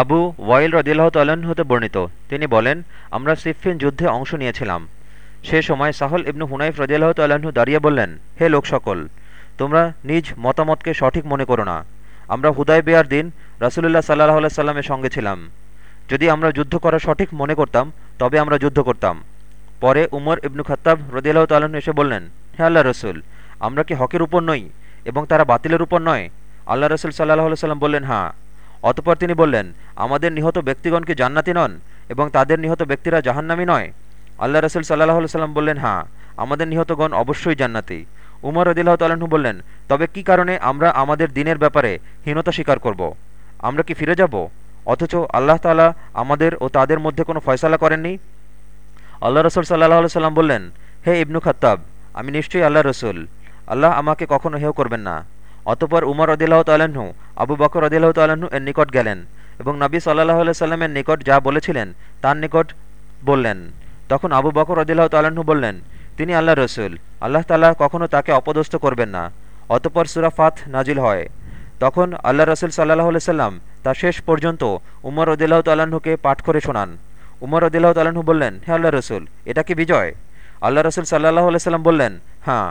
আবু ওয়াইল রদিল্লাহ তাল্লাহ্ন হতে বর্ণিত। তিনি বলেন, আমরা সিফিন যুদ্ধে অংশ নিয়েছিলাম। সে সময় সাহল ইবনু হুনাইফ রদিল্লাহ তাল্লাহ্ন দাঁড়িয়ে বললেন, হে লোক সকল, তোমরা নিজ মতামতকে সঠিক মনে করো না। আমরা হুদায় বেয়ার দিন রাসুলুল্লাহ সাল্লাহ আল্লাহ সাল্লামের সঙ্গে ছিলাম। যদি আমরা যুদ্ধ করা সঠিক মনে করতাম, তবে আমরা যুদ্ধ করতাম। পরে উমর ইবনু খত্তাব রদিয়াল্লাহ তাল্লাহ্ন এসে বললেন, হে আল্লাহ রসুল, আমরা কি হকের উপর নই এবং তারা বাতিলের উপর নয়? আল্লাহ রসুল সাল্লাহ সাল্লাম বললেন হ্যাঁ। অতপর তিনি বললেন, আমাদের নিহত ব্যক্তিগণ কি জান্নাতি নন এবং তাদের নিহত ব্যক্তিরা জাহান্নামি নয়? আল্লাহ রসুল সাল্লাহ সাল্লাম বললেন হ্যাঁ আমাদের নিহতগণ অবশ্যই জান্নাতি। উমর রদিল্লাহ তাল্লাহ্ন বললেন, তবে কি কারণে আমরা আমাদের দিনের ব্যাপারে হীনতা স্বীকার করব। আমরা কি ফিরে যাব? অথচ আল্লাহ তালা আমাদের ও তাদের মধ্যে কোনো ফয়সালা করেননি? আল্লাহ রসুল সাল্লাহ সাল্লাম বললেন, হে ইবনু খাত্তাব, আমি নিশ্চয়ই আল্লাহ রসুল। আল্লাহ আমাকে কখনো হেয় করবেন না। অতপর উমর রদিল্লাহ তাল্লাহ্ন আবু বকর রদিল্লাহ তাল্লাহ্ন এর নিকট গেলেন এবং নবী সাল্লাহ সাল্লামের নিকট যা বলেছিলেন তার নিকট বললেন। তখন আবু বকর রদিল্লাহ তাল্লাহ্ন বললেন, তিনি আল্লাহ রসুল, আল্লাহ তাল্লাহ কখনও তাকে অপদস্থ করবেন না। অতপর সুরাফাত নাজিল হয়। তখন আল্লাহ রসুল সাল্লাহ সাল্লাম তা শেষ পর্যন্ত উমর রদিল্লাহ তাল্লাহ্নকে পাঠ করে শোনান। উমর রদিল্লাহ তাল্লাহ্ন বললেন, হে আল্লাহ রসুল, এটা কি বিজয়? আল্লাহ রসুল সাল্লাহ সাল্লাম বললেন হ্যাঁ।